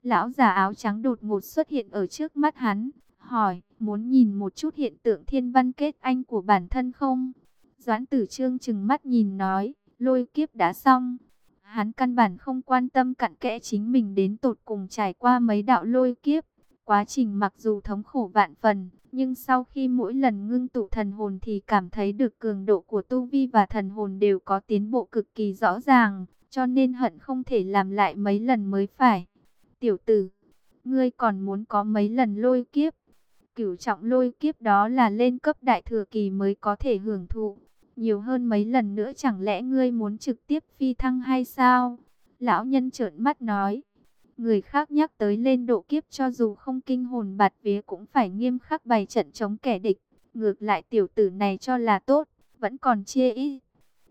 S1: Lão già áo trắng đột ngột xuất hiện ở trước mắt hắn, hỏi, muốn nhìn một chút hiện tượng thiên văn kết anh của bản thân không? Doãn tử trương chừng mắt nhìn nói, lôi kiếp đã xong. Hắn căn bản không quan tâm cặn kẽ chính mình đến tột cùng trải qua mấy đạo lôi kiếp. Quá trình mặc dù thống khổ vạn phần, nhưng sau khi mỗi lần ngưng tụ thần hồn thì cảm thấy được cường độ của tu vi và thần hồn đều có tiến bộ cực kỳ rõ ràng, cho nên hận không thể làm lại mấy lần mới phải. Tiểu tử, ngươi còn muốn có mấy lần lôi kiếp? Cửu trọng lôi kiếp đó là lên cấp đại thừa kỳ mới có thể hưởng thụ. Nhiều hơn mấy lần nữa chẳng lẽ ngươi muốn trực tiếp phi thăng hay sao? Lão nhân trợn mắt nói. Người khác nhắc tới lên độ kiếp cho dù không kinh hồn bạt vía cũng phải nghiêm khắc bày trận chống kẻ địch. Ngược lại tiểu tử này cho là tốt, vẫn còn chê. ít.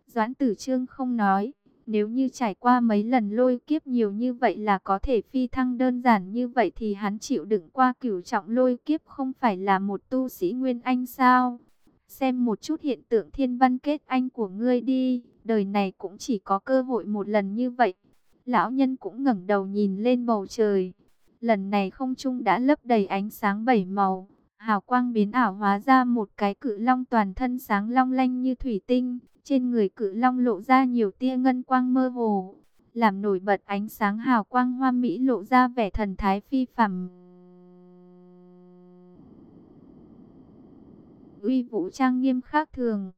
S1: Doãn tử trương không nói, nếu như trải qua mấy lần lôi kiếp nhiều như vậy là có thể phi thăng đơn giản như vậy thì hắn chịu đựng qua cửu trọng lôi kiếp không phải là một tu sĩ Nguyên Anh sao? Xem một chút hiện tượng thiên văn kết anh của ngươi đi, đời này cũng chỉ có cơ hội một lần như vậy. Lão nhân cũng ngẩng đầu nhìn lên bầu trời. Lần này không trung đã lấp đầy ánh sáng bảy màu. Hào quang biến ảo hóa ra một cái cự long toàn thân sáng long lanh như thủy tinh. Trên người cự long lộ ra nhiều tia ngân quang mơ hồ. Làm nổi bật ánh sáng hào quang hoa mỹ lộ ra vẻ thần thái phi phàm. Uy vũ trang nghiêm khác thường.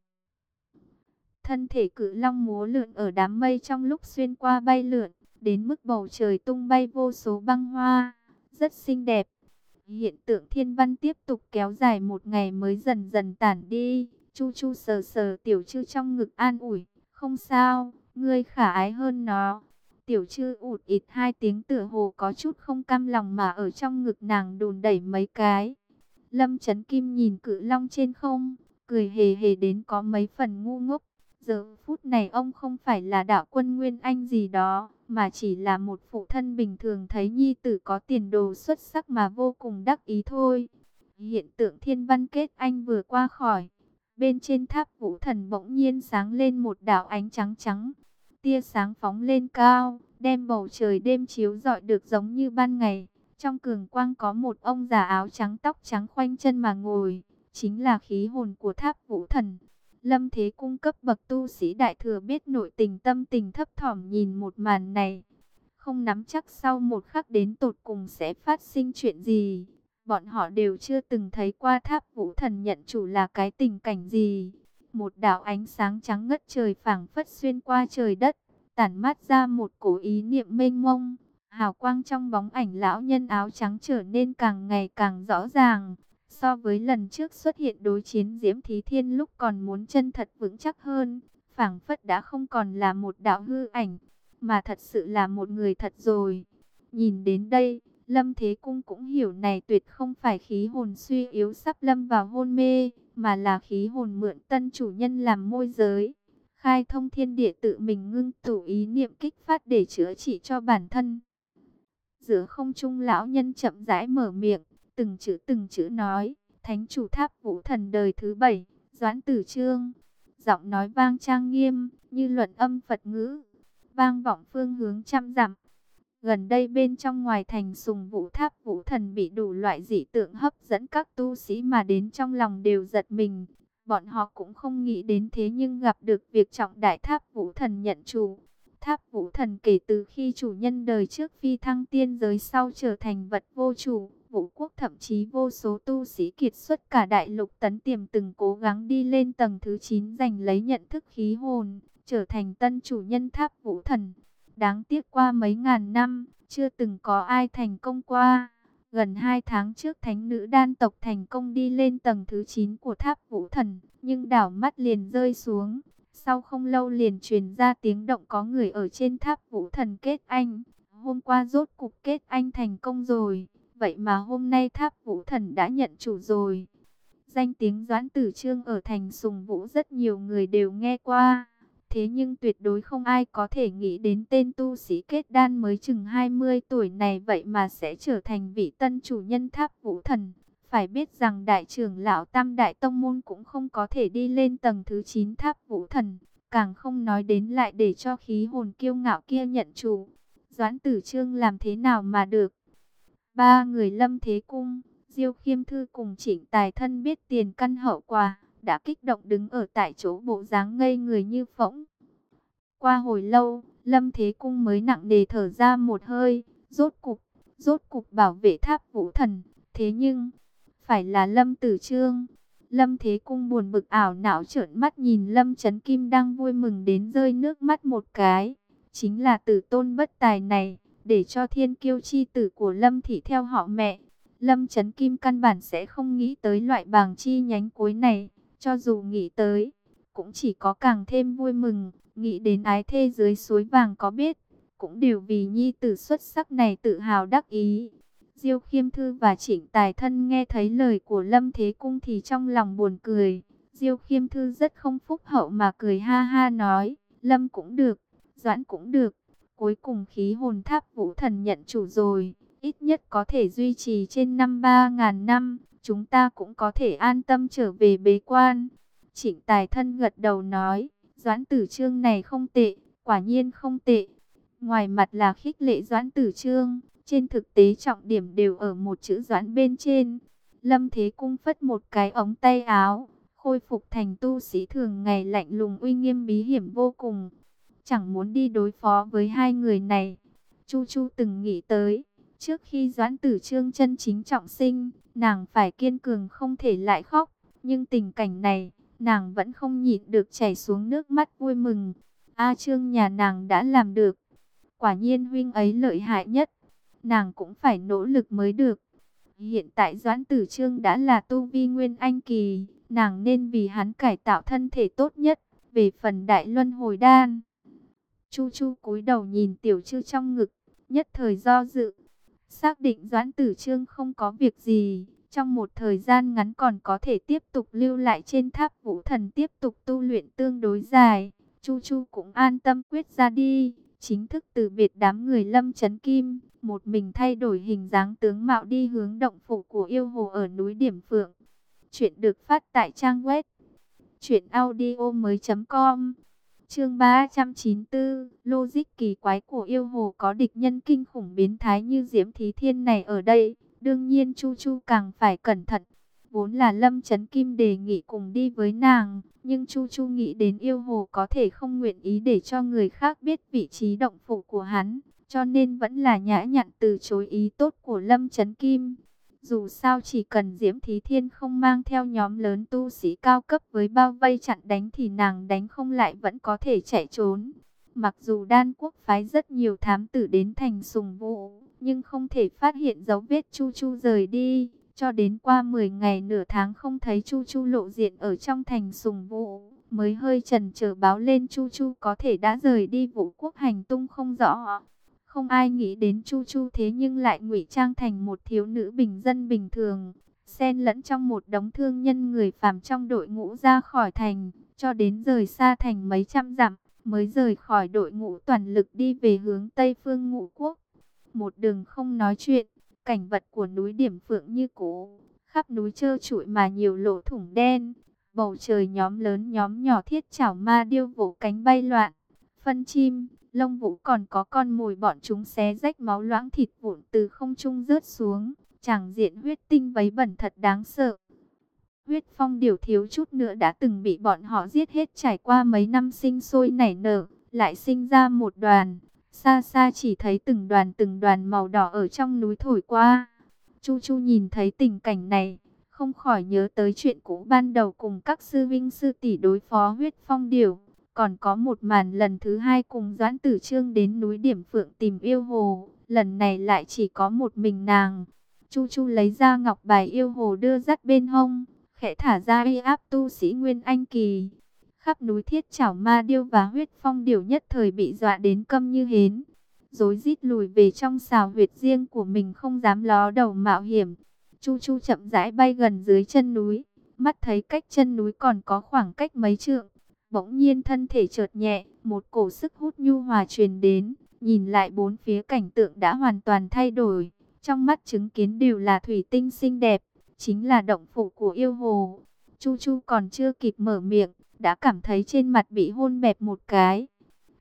S1: Thân thể cự long múa lượn ở đám mây trong lúc xuyên qua bay lượn, đến mức bầu trời tung bay vô số băng hoa, rất xinh đẹp. Hiện tượng thiên văn tiếp tục kéo dài một ngày mới dần dần tản đi. Chu chu sờ sờ tiểu chư trong ngực an ủi, không sao, ngươi khả ái hơn nó. Tiểu chư ụt ịt hai tiếng tựa hồ có chút không cam lòng mà ở trong ngực nàng đùn đẩy mấy cái. Lâm chấn kim nhìn cự long trên không, cười hề hề đến có mấy phần ngu ngốc. Giờ phút này ông không phải là đạo quân Nguyên Anh gì đó, mà chỉ là một phụ thân bình thường thấy nhi tử có tiền đồ xuất sắc mà vô cùng đắc ý thôi. Hiện tượng thiên văn kết anh vừa qua khỏi, bên trên tháp vũ thần bỗng nhiên sáng lên một đạo ánh trắng trắng, tia sáng phóng lên cao, đem bầu trời đêm chiếu rọi được giống như ban ngày. Trong cường quang có một ông già áo trắng tóc trắng khoanh chân mà ngồi, chính là khí hồn của tháp vũ thần. Lâm Thế cung cấp bậc tu sĩ đại thừa biết nội tình tâm tình thấp thỏm nhìn một màn này. Không nắm chắc sau một khắc đến tột cùng sẽ phát sinh chuyện gì. Bọn họ đều chưa từng thấy qua tháp vũ thần nhận chủ là cái tình cảnh gì. Một đạo ánh sáng trắng ngất trời phảng phất xuyên qua trời đất, tản mát ra một cổ ý niệm mênh mông. Hào quang trong bóng ảnh lão nhân áo trắng trở nên càng ngày càng rõ ràng. So với lần trước xuất hiện đối chiến Diễm Thí Thiên lúc còn muốn chân thật vững chắc hơn, phảng phất đã không còn là một đạo hư ảnh, mà thật sự là một người thật rồi. Nhìn đến đây, Lâm Thế Cung cũng hiểu này tuyệt không phải khí hồn suy yếu sắp lâm vào hôn mê, mà là khí hồn mượn tân chủ nhân làm môi giới. Khai thông thiên địa tự mình ngưng tụ ý niệm kích phát để chữa trị cho bản thân. Giữa không trung lão nhân chậm rãi mở miệng, từng chữ từng chữ nói, thánh chủ tháp vũ thần đời thứ bảy, doãn tử trương. Giọng nói vang trang nghiêm, như luận âm Phật ngữ, vang vọng phương hướng trăm dặm. Gần đây bên trong ngoài thành sùng vũ tháp vũ thần bị đủ loại dị tượng hấp dẫn các tu sĩ mà đến trong lòng đều giật mình. Bọn họ cũng không nghĩ đến thế nhưng gặp được việc trọng đại tháp vũ thần nhận chủ. Tháp vũ thần kể từ khi chủ nhân đời trước phi thăng tiên giới sau trở thành vật vô chủ, vũ quốc thậm chí vô số tu sĩ kiệt xuất cả đại lục tấn tiềm từng cố gắng đi lên tầng thứ 9 giành lấy nhận thức khí hồn, trở thành tân chủ nhân tháp vũ thần. Đáng tiếc qua mấy ngàn năm, chưa từng có ai thành công qua. Gần 2 tháng trước thánh nữ đan tộc thành công đi lên tầng thứ 9 của tháp vũ thần, nhưng đảo mắt liền rơi xuống. Sau không lâu liền truyền ra tiếng động có người ở trên tháp vũ thần kết anh. Hôm qua rốt cục kết anh thành công rồi, vậy mà hôm nay tháp vũ thần đã nhận chủ rồi. Danh tiếng Doãn Tử Trương ở thành Sùng Vũ rất nhiều người đều nghe qua. Thế nhưng tuyệt đối không ai có thể nghĩ đến tên tu sĩ kết đan mới chừng 20 tuổi này vậy mà sẽ trở thành vị tân chủ nhân tháp vũ thần. Phải biết rằng đại trưởng lão Tam Đại Tông Môn cũng không có thể đi lên tầng thứ 9 tháp vũ thần. Càng không nói đến lại để cho khí hồn kiêu ngạo kia nhận chủ. Doãn tử trương làm thế nào mà được. Ba người lâm thế cung, Diêu khiêm thư cùng chỉnh tài thân biết tiền căn hậu quả đã kích động đứng ở tại chỗ bộ dáng ngây người như phỗng. Qua hồi lâu, Lâm Thế Cung mới nặng đề thở ra một hơi, rốt cục, rốt cục bảo vệ tháp vũ thần. Thế nhưng, phải là Lâm Tử Trương. Lâm Thế Cung buồn bực ảo não trợn mắt nhìn Lâm Trấn Kim đang vui mừng đến rơi nước mắt một cái. Chính là tử tôn bất tài này, để cho thiên kiêu chi tử của Lâm Thị theo họ mẹ. Lâm Trấn Kim căn bản sẽ không nghĩ tới loại bàng chi nhánh cuối này. Cho dù nghĩ tới, cũng chỉ có càng thêm vui mừng, nghĩ đến ái thê dưới suối vàng có biết, cũng đều vì nhi tử xuất sắc này tự hào đắc ý. Diêu Khiêm Thư và Trịnh Tài Thân nghe thấy lời của Lâm Thế Cung thì trong lòng buồn cười. Diêu Khiêm Thư rất không phúc hậu mà cười ha ha nói, Lâm cũng được, Doãn cũng được. Cuối cùng khí hồn tháp vũ thần nhận chủ rồi, ít nhất có thể duy trì trên năm ba ngàn năm chúng ta cũng có thể an tâm trở về bế quan. Trịnh Tài Thân gật đầu nói, Doãn Tử Trương này không tệ, quả nhiên không tệ. Ngoài mặt là khích lệ Doãn Tử Trương, trên thực tế trọng điểm đều ở một chữ Doãn bên trên. Lâm Thế Cung phất một cái ống tay áo, khôi phục thành tu sĩ thường ngày lạnh lùng uy nghiêm bí hiểm vô cùng. Chẳng muốn đi đối phó với hai người này. Chu Chu từng nghĩ tới, trước khi Doãn Tử Trương chân chính trọng sinh, Nàng phải kiên cường không thể lại khóc, nhưng tình cảnh này, nàng vẫn không nhịn được chảy xuống nước mắt vui mừng. A Trương nhà nàng đã làm được. Quả nhiên huynh ấy lợi hại nhất, nàng cũng phải nỗ lực mới được. Hiện tại Doãn Tử Trương đã là tu vi nguyên anh kỳ, nàng nên vì hắn cải tạo thân thể tốt nhất, về phần đại luân hồi đan. Chu Chu cúi đầu nhìn tiểu chư trong ngực, nhất thời do dự. Xác định Doãn Tử Trương không có việc gì, trong một thời gian ngắn còn có thể tiếp tục lưu lại trên tháp vũ thần tiếp tục tu luyện tương đối dài. Chu Chu cũng an tâm quyết ra đi, chính thức từ biệt đám người lâm chấn kim, một mình thay đổi hình dáng tướng mạo đi hướng động phủ của yêu hồ ở núi Điểm Phượng. Chuyện được phát tại trang web chuyện audio mới.com Chương 394, logic kỳ quái của yêu hồ có địch nhân kinh khủng biến thái như Diễm Thí Thiên này ở đây, đương nhiên Chu Chu càng phải cẩn thận. Vốn là Lâm Trấn Kim đề nghị cùng đi với nàng, nhưng Chu Chu nghĩ đến yêu hồ có thể không nguyện ý để cho người khác biết vị trí động phủ của hắn, cho nên vẫn là nhã nhặn từ chối ý tốt của Lâm Trấn Kim. Dù sao chỉ cần Diễm Thí Thiên không mang theo nhóm lớn tu sĩ cao cấp với bao vây chặn đánh thì nàng đánh không lại vẫn có thể chạy trốn. Mặc dù đan quốc phái rất nhiều thám tử đến thành sùng vũ, nhưng không thể phát hiện dấu vết Chu Chu rời đi. Cho đến qua 10 ngày nửa tháng không thấy Chu Chu lộ diện ở trong thành sùng vũ, mới hơi trần chờ báo lên Chu Chu có thể đã rời đi vũ quốc hành tung không rõ. Không ai nghĩ đến Chu Chu thế nhưng lại ngụy trang thành một thiếu nữ bình dân bình thường, xen lẫn trong một đống thương nhân người phàm trong đội ngũ ra khỏi thành, cho đến rời xa thành mấy trăm dặm, mới rời khỏi đội ngũ toàn lực đi về hướng Tây phương ngũ quốc. Một đường không nói chuyện, cảnh vật của núi Điểm Phượng như cũ, khắp núi trơ trụi mà nhiều lỗ thủng đen, bầu trời nhóm lớn nhóm nhỏ thiết chảo ma điêu vỗ cánh bay loạn, phân chim, Lông vũ còn có con mồi bọn chúng xé rách máu loãng thịt vụn từ không trung rớt xuống. Chẳng diện huyết tinh vấy bẩn thật đáng sợ. Huyết phong điều thiếu chút nữa đã từng bị bọn họ giết hết trải qua mấy năm sinh sôi nảy nở. Lại sinh ra một đoàn. Xa xa chỉ thấy từng đoàn từng đoàn màu đỏ ở trong núi thổi qua. Chu Chu nhìn thấy tình cảnh này. Không khỏi nhớ tới chuyện cũ ban đầu cùng các sư vinh sư tỷ đối phó huyết phong điều còn có một màn lần thứ hai cùng Doãn Tử Trương đến núi Điểm Phượng tìm yêu hồ, lần này lại chỉ có một mình nàng. Chu Chu lấy ra ngọc bài yêu hồ đưa dắt bên hông, khẽ thả ra y áp tu sĩ Nguyên Anh Kỳ. Khắp núi thiết chảo ma điêu và huyết phong điều nhất thời bị dọa đến câm như hến. Dối rít lùi về trong xào huyệt riêng của mình không dám ló đầu mạo hiểm. Chu Chu chậm rãi bay gần dưới chân núi, mắt thấy cách chân núi còn có khoảng cách mấy trượng. Bỗng nhiên thân thể chợt nhẹ, một cổ sức hút nhu hòa truyền đến, nhìn lại bốn phía cảnh tượng đã hoàn toàn thay đổi. Trong mắt chứng kiến đều là thủy tinh xinh đẹp, chính là động phủ của yêu hồ. Chu Chu còn chưa kịp mở miệng, đã cảm thấy trên mặt bị hôn bẹp một cái.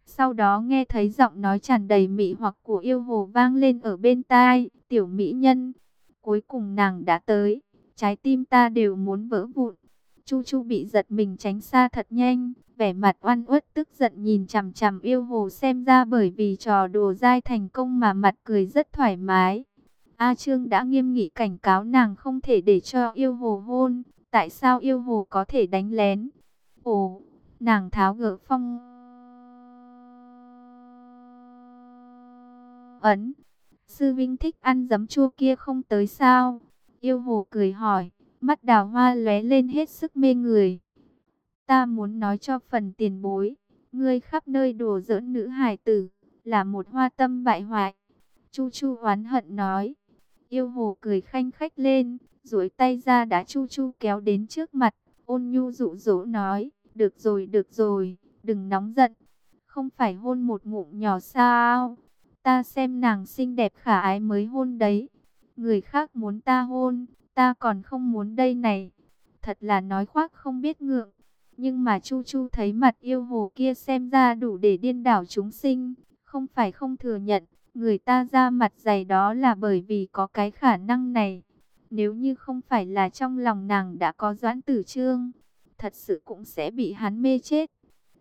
S1: Sau đó nghe thấy giọng nói tràn đầy mị hoặc của yêu hồ vang lên ở bên tai, tiểu mỹ nhân. Cuối cùng nàng đã tới, trái tim ta đều muốn vỡ vụn. Chu Chu bị giật mình tránh xa thật nhanh, vẻ mặt oan uất tức giận nhìn chằm chằm yêu hồ xem ra bởi vì trò đùa dai thành công mà mặt cười rất thoải mái. A Trương đã nghiêm nghị cảnh cáo nàng không thể để cho yêu hồ hôn, tại sao yêu hồ có thể đánh lén? Ồ, nàng tháo gỡ phong ấn. Sư Vinh thích ăn giấm chua kia không tới sao? Yêu hồ cười hỏi, mắt đào hoa lóe lên hết sức mê người. Ta muốn nói cho phần tiền bối, ngươi khắp nơi đùa giỡn nữ hài tử, là một hoa tâm bại hoại. Chu Chu oán hận nói. Yêu hồ cười khanh khách lên, duỗi tay ra đã Chu Chu kéo đến trước mặt, ôn nhu dụ dỗ nói, được rồi được rồi, đừng nóng giận, không phải hôn một ngụm nhỏ sao, ta xem nàng xinh đẹp khả ái mới hôn đấy, người khác muốn ta hôn, ta còn không muốn đây này, thật là nói khoác không biết ngượng. Nhưng mà Chu Chu thấy mặt yêu hồ kia xem ra đủ để điên đảo chúng sinh, không phải không thừa nhận, người ta ra mặt dày đó là bởi vì có cái khả năng này. Nếu như không phải là trong lòng nàng đã có doãn tử trương, thật sự cũng sẽ bị hắn mê chết.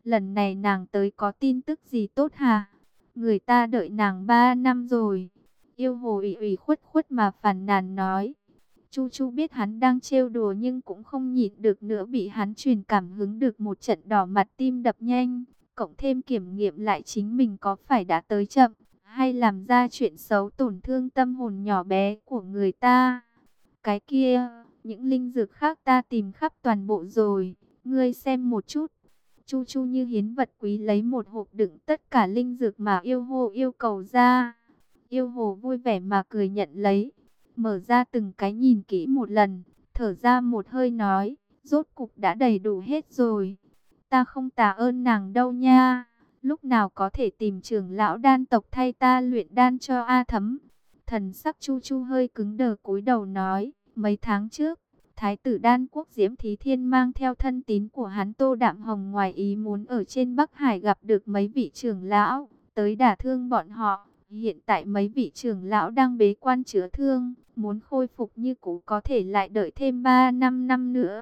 S1: Lần này nàng tới có tin tức gì tốt hả? Người ta đợi nàng ba năm rồi. Yêu hồ ủy ủy khuất khuất mà phàn nàn nói. Chu Chu biết hắn đang trêu đùa nhưng cũng không nhịn được nữa bị hắn truyền cảm hứng được một trận đỏ mặt tim đập nhanh. Cộng thêm kiểm nghiệm lại chính mình có phải đã tới chậm, hay làm ra chuyện xấu tổn thương tâm hồn nhỏ bé của người ta. Cái kia, những linh dược khác ta tìm khắp toàn bộ rồi, ngươi xem một chút. Chu Chu như hiến vật quý lấy một hộp đựng tất cả linh dược mà yêu hồ yêu cầu ra. Yêu hồ vui vẻ mà cười nhận lấy, mở ra từng cái nhìn kỹ một lần, thở ra một hơi nói, rốt cục đã đầy đủ hết rồi. Ta không tạ ơn nàng đâu nha, lúc nào có thể tìm trưởng lão đan tộc thay ta luyện đan cho A thấm. Thần sắc chu chu hơi cứng đờ cúi đầu nói, mấy tháng trước, Thái tử đan quốc Diễm Thí Thiên mang theo thân tín của hắn Tô Đạm Hồng ngoài ý muốn ở trên Bắc Hải gặp được mấy vị trưởng lão, tới đả thương bọn họ. Hiện tại mấy vị trưởng lão đang bế quan chữa thương, muốn khôi phục như cũ có thể lại đợi thêm 3 năm năm nữa.